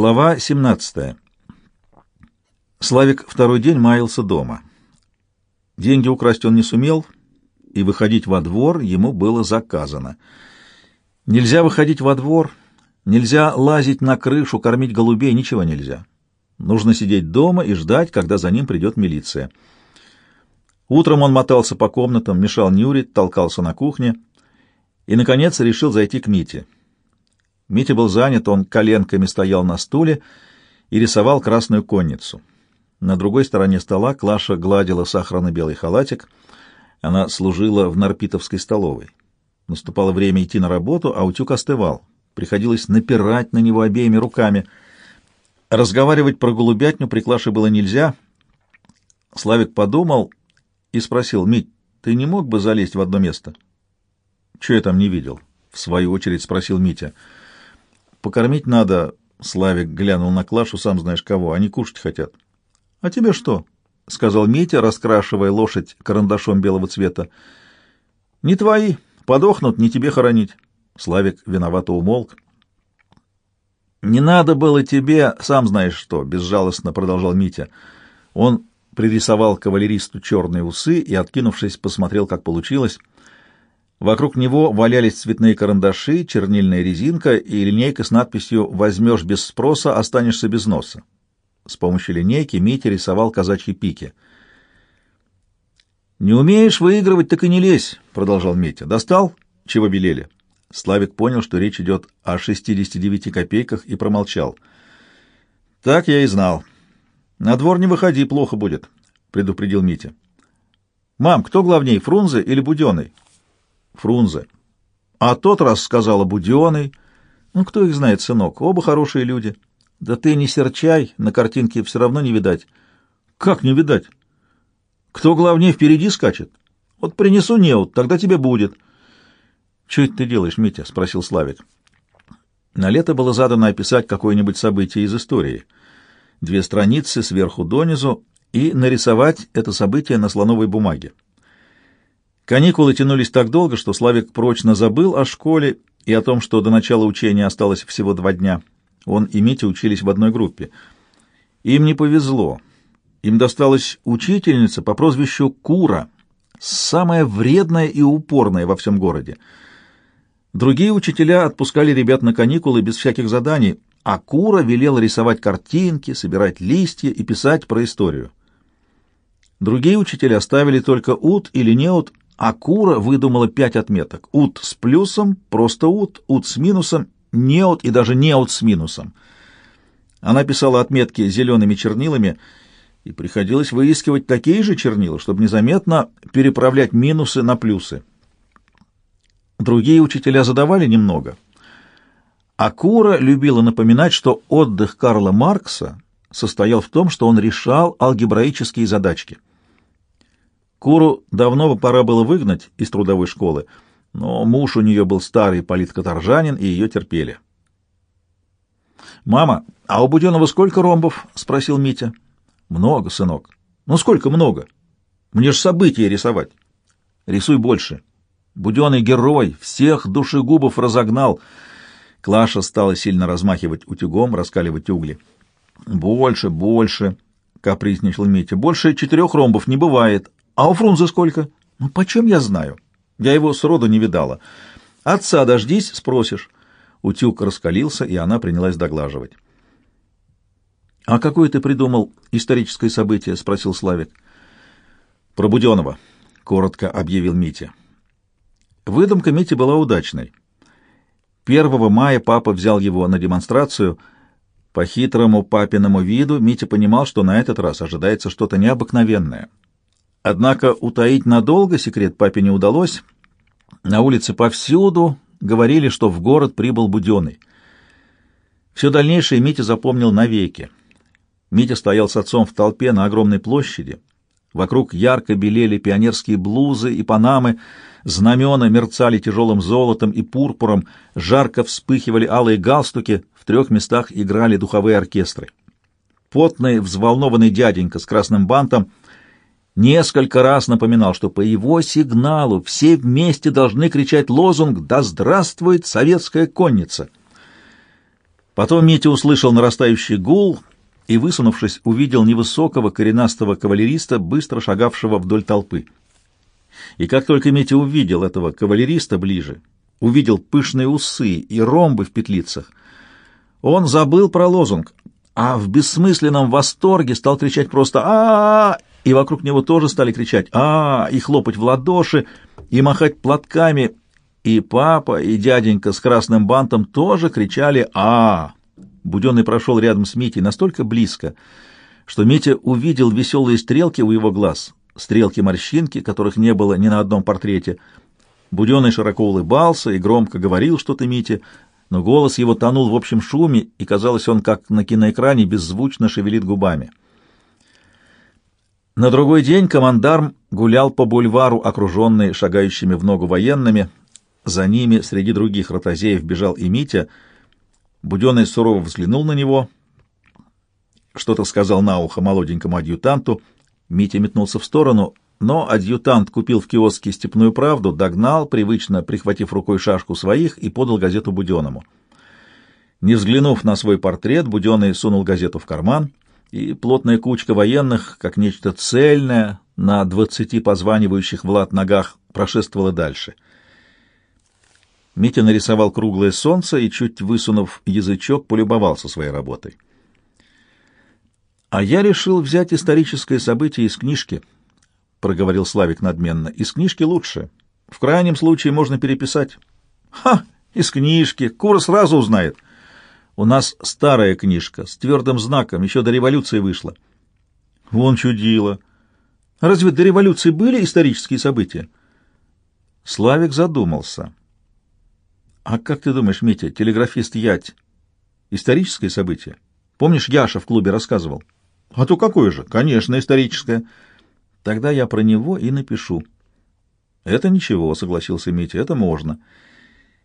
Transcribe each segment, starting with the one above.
Глава 17. Славик второй день маялся дома. Деньги украсть он не сумел, и выходить во двор ему было заказано. Нельзя выходить во двор, нельзя лазить на крышу, кормить голубей, ничего нельзя. Нужно сидеть дома и ждать, когда за ним придет милиция. Утром он мотался по комнатам, мешал Нюрить, толкался на кухне и, наконец, решил зайти к Мите. Митя был занят, он коленками стоял на стуле и рисовал красную конницу. На другой стороне стола Клаша гладила сахарно-белый халатик. Она служила в Нарпитовской столовой. Наступало время идти на работу, а утюг остывал. Приходилось напирать на него обеими руками. Разговаривать про голубятню при Клаше было нельзя. Славик подумал и спросил, «Мить, ты не мог бы залезть в одно место?» «Чего я там не видел?» — в свою очередь спросил Митя. Покормить надо, Славик глянул на Клашу, сам знаешь кого, они кушать хотят. — А тебе что? — сказал Митя, раскрашивая лошадь карандашом белого цвета. — Не твои, подохнут, не тебе хоронить. Славик виновато умолк. — Не надо было тебе, сам знаешь что, — безжалостно продолжал Митя. Он пририсовал кавалеристу черные усы и, откинувшись, посмотрел, как получилось — Вокруг него валялись цветные карандаши, чернильная резинка и линейка с надписью «Возьмешь без спроса, останешься без носа». С помощью линейки Митя рисовал казачьи пики. «Не умеешь выигрывать, так и не лезь», — продолжал Митя. «Достал? Чего белели?» Славик понял, что речь идет о 69 копейках, и промолчал. «Так я и знал. На двор не выходи, плохо будет», — предупредил Митя. «Мам, кто главней, Фрунзе или Буденный?» Фрунзе. А тот раз сказала Буденный. Ну, кто их знает, сынок, оба хорошие люди. Да ты не серчай, на картинке все равно не видать. Как не видать? Кто главнее впереди скачет? Вот принесу неут, тогда тебе будет. Что это ты делаешь, Митя? Спросил Славик. На лето было задано описать какое-нибудь событие из истории. Две страницы сверху донизу и нарисовать это событие на слоновой бумаге. Каникулы тянулись так долго, что Славик прочно забыл о школе и о том, что до начала учения осталось всего два дня. Он и Митя учились в одной группе. Им не повезло. Им досталась учительница по прозвищу Кура, самая вредная и упорная во всем городе. Другие учителя отпускали ребят на каникулы без всяких заданий, а Кура велела рисовать картинки, собирать листья и писать про историю. Другие учителя ставили только ут или неут, а Кура выдумала пять отметок. Ут с плюсом, просто ут, ут с минусом, неут и даже неут с минусом. Она писала отметки зелеными чернилами, и приходилось выискивать такие же чернила, чтобы незаметно переправлять минусы на плюсы. Другие учителя задавали немного. А Кура любила напоминать, что отдых Карла Маркса состоял в том, что он решал алгебраические задачки — Куру давно бы пора было выгнать из трудовой школы, но муж у нее был старый политкоторжанин, и ее терпели. «Мама, а у Буденова сколько ромбов?» — спросил Митя. «Много, сынок». «Ну сколько много? Мне же события рисовать». «Рисуй больше». Буденный герой, всех душегубов разогнал. Клаша стала сильно размахивать утюгом, раскаливать угли. «Больше, больше», — капризничал Митя. «Больше четырех ромбов не бывает, а у Фрунзе сколько? Ну, почем я знаю? Я его сроду не видала. Отца дождись, спросишь. Утюг раскалился, и она принялась доглаживать. — А какое ты придумал историческое событие? — спросил Славик. — Про Буденова, — коротко объявил Митя. Выдумка Мити была удачной. 1 мая папа взял его на демонстрацию. По хитрому папиному виду Митя понимал, что на этот раз ожидается что-то необыкновенное. Однако утаить надолго секрет папе не удалось. На улице повсюду говорили, что в город прибыл Буденный. Все дальнейшее Митя запомнил навеки. Митя стоял с отцом в толпе на огромной площади. Вокруг ярко белели пионерские блузы и панамы, знамена мерцали тяжелым золотом и пурпуром, жарко вспыхивали алые галстуки, в трех местах играли духовые оркестры. Потный, взволнованный дяденька с красным бантом — несколько раз напоминал, что по его сигналу все вместе должны кричать лозунг «Да здравствует советская конница!». Потом Митя услышал нарастающий гул и, высунувшись, увидел невысокого коренастого кавалериста, быстро шагавшего вдоль толпы. И как только Митя увидел этого кавалериста ближе, увидел пышные усы и ромбы в петлицах, он забыл про лозунг, а в бессмысленном восторге стал кричать просто а, -а, -а и вокруг него тоже стали кричать а, и хлопать в ладоши, и махать платками, и папа, и дяденька с красным бантом тоже кричали -а. Буденный прошел рядом с Митей настолько близко, что Митя увидел веселые стрелки у его глаз, стрелки-морщинки, которых не было ни на одном портрете. Буденный широко улыбался и громко говорил что-то Мите, но голос его тонул в общем шуме, и казалось, он, как на киноэкране, беззвучно шевелит губами. На другой день командарм гулял по бульвару, окруженный шагающими в ногу военными. За ними, среди других ротозеев, бежал и Митя. Буденный сурово взглянул на него, что-то сказал на ухо молоденькому адъютанту. Митя метнулся в сторону, но адъютант купил в киоске «Степную правду», догнал, привычно прихватив рукой шашку своих, и подал газету Буденному. Не взглянув на свой портрет, Буденный сунул газету в карман, и плотная кучка военных, как нечто цельное, на двадцати позванивающих в лад ногах, прошествовала дальше. Митя нарисовал круглое солнце и, чуть высунув язычок, полюбовался своей работой. «А я решил взять историческое событие из книжки», — проговорил Славик надменно. «Из книжки лучше. В крайнем случае можно переписать». «Ха! Из книжки! Кура сразу узнает!» «У нас старая книжка, с твердым знаком, еще до революции вышла». «Вон чудило! Разве до революции были исторические события?» Славик задумался. «А как ты думаешь, Митя, телеграфист Ять — историческое событие? Помнишь, Яша в клубе рассказывал?» «А то какое же? Конечно, историческое». Тогда я про него и напишу. Это ничего, согласился Митя, это можно.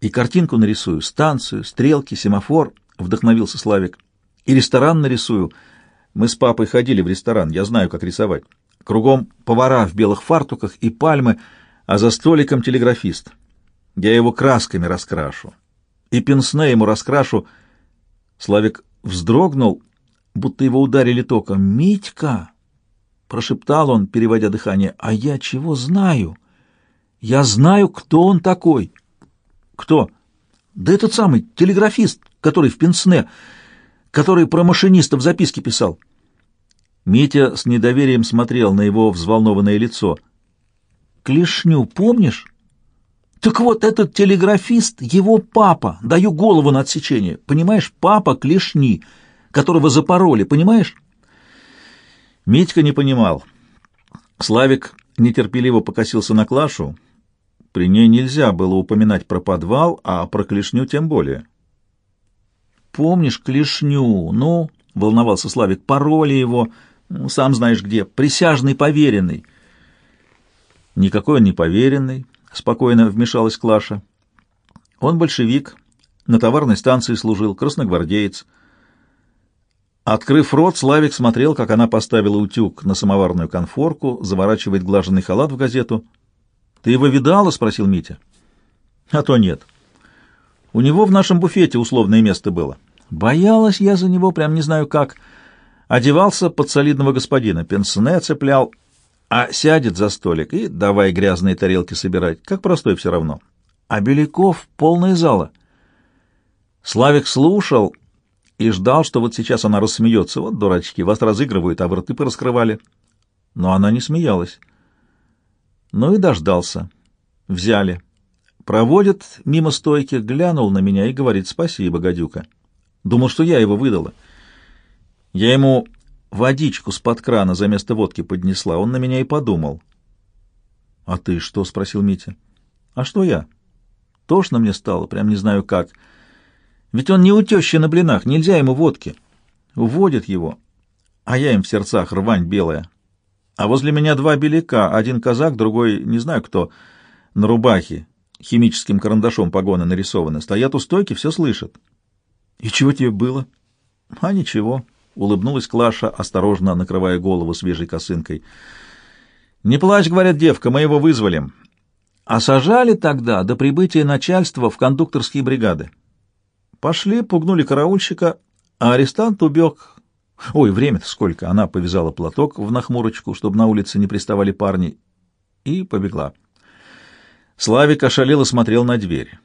И картинку нарисую, станцию, стрелки, семафор, вдохновился Славик. И ресторан нарисую. Мы с папой ходили в ресторан, я знаю, как рисовать. Кругом повара в белых фартуках и пальмы, а за столиком телеграфист. Я его красками раскрашу. И пенсне ему раскрашу. Славик вздрогнул, будто его ударили током. «Митька!» прошептал он, переводя дыхание. А я чего знаю? Я знаю, кто он такой. Кто? Да этот самый телеграфист, который в Пенсне, который про машинистов записки писал. Митя с недоверием смотрел на его взволнованное лицо. Клешню, помнишь? Так вот, этот телеграфист, его папа, даю голову на отсечение. Понимаешь, папа Клешни, которого запороли, понимаешь? Митька не понимал. Славик нетерпеливо покосился на Клашу. При ней нельзя было упоминать про подвал, а про клешню тем более. «Помнишь клешню? Ну?» — волновался Славик. «Пароли его, ну, сам знаешь где, присяжный поверенный». «Никакой он не поверенный», — спокойно вмешалась Клаша. «Он большевик, на товарной станции служил, красногвардеец». Открыв рот, Славик смотрел, как она поставила утюг на самоварную конфорку, заворачивает глаженный халат в газету. «Ты его видала?» — спросил Митя. «А то нет. У него в нашем буфете условное место было. Боялась я за него, прям не знаю как. Одевался под солидного господина, пенсне цеплял, а сядет за столик и давай грязные тарелки собирать, как простой все равно. А Беляков — полная зала». Славик слушал и ждал, что вот сейчас она рассмеется. Вот дурачки, вас разыгрывают, а вы рты пораскрывали. Но она не смеялась. Ну и дождался. Взяли. Проводит мимо стойки, глянул на меня и говорит «Спасибо, гадюка». Думал, что я его выдала. Я ему водичку с-под крана за место водки поднесла. Он на меня и подумал. — А ты что? — спросил Митя. — А что я? Тошно мне стало, прям не знаю как. — ведь он не у тещи на блинах, нельзя ему водки. Уводят его, а я им в сердцах рвань белая. А возле меня два беляка, один казак, другой не знаю кто, на рубахе, химическим карандашом погоны нарисованы. Стоят у стойки, все слышат. И чего тебе было? А ничего, улыбнулась Клаша, осторожно накрывая голову свежей косынкой. Не плачь, говорят, девка, мы его вызвали. А сажали тогда до прибытия начальства в кондукторские бригады. Пошли, пугнули караульщика, а арестант убег. Ой, время-то сколько! Она повязала платок в нахмурочку, чтобы на улице не приставали парни, и побегла. Славик ошалело смотрел на дверь.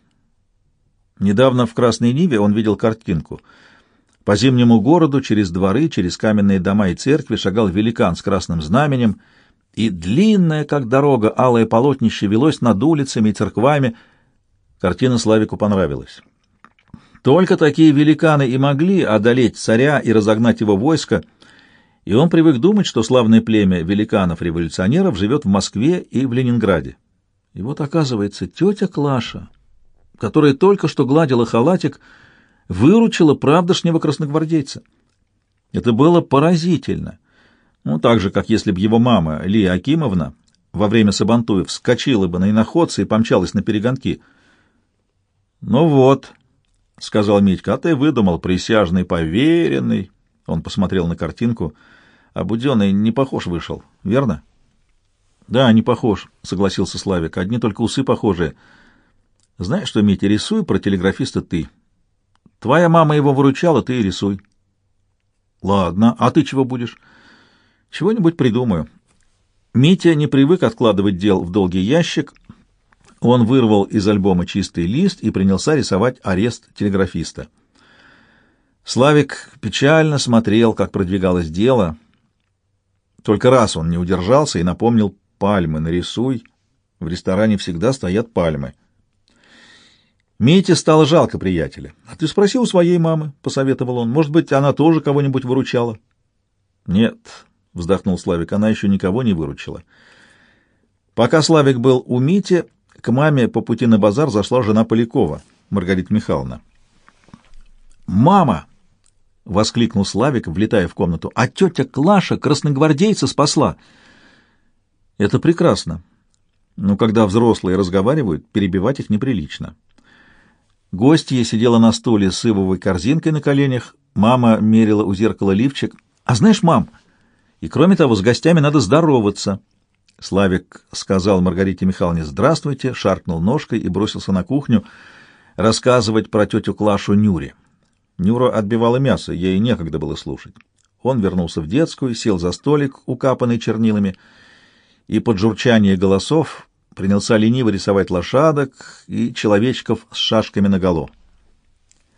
Недавно в Красной Ниве он видел картинку. По зимнему городу, через дворы, через каменные дома и церкви шагал великан с красным знаменем, и длинное, как дорога, алое полотнище велось над улицами и церквами. Картина Славику понравилась. Только такие великаны и могли одолеть царя и разогнать его войско, и он привык думать, что славное племя великанов-революционеров живет в Москве и в Ленинграде. И вот, оказывается, тетя Клаша, которая только что гладила халатик, выручила правдошнего красногвардейца. Это было поразительно. Ну, так же, как если бы его мама, Лия Акимовна, во время Сабантуев вскочила бы на иноходца и помчалась на перегонки. «Ну вот», — сказал Митька, — «а ты выдумал присяжный поверенный». Он посмотрел на картинку. «А Буденный не похож вышел, верно?» «Да, не похож», — согласился Славик. «Одни только усы похожие. Знаешь что, Митя, рисуй про телеграфиста ты. Твоя мама его выручала, ты и рисуй». «Ладно, а ты чего будешь?» «Чего-нибудь придумаю». Митя не привык откладывать дел в долгий ящик, — он вырвал из альбома чистый лист и принялся рисовать арест телеграфиста. Славик печально смотрел, как продвигалось дело. Только раз он не удержался и напомнил «пальмы нарисуй». В ресторане всегда стоят пальмы. Мите стало жалко приятеля. «А ты спроси у своей мамы», — посоветовал он. «Может быть, она тоже кого-нибудь выручала?» «Нет», — вздохнул Славик, — «она еще никого не выручила». Пока Славик был у Мити, к маме по пути на базар зашла жена Полякова, Маргарита Михайловна. «Мама!» — воскликнул Славик, влетая в комнату. «А тетя Клаша красногвардейца спасла!» «Это прекрасно. Но когда взрослые разговаривают, перебивать их неприлично». Гостья сидела на стуле с ивовой корзинкой на коленях. Мама мерила у зеркала лифчик. «А знаешь, мам, и кроме того, с гостями надо здороваться». Славик сказал Маргарите Михайловне «Здравствуйте», шаркнул ножкой и бросился на кухню рассказывать про тетю Клашу Нюре. Нюра отбивала мясо, ей некогда было слушать. Он вернулся в детскую, сел за столик, укапанный чернилами, и под журчание голосов принялся лениво рисовать лошадок и человечков с шашками наголо.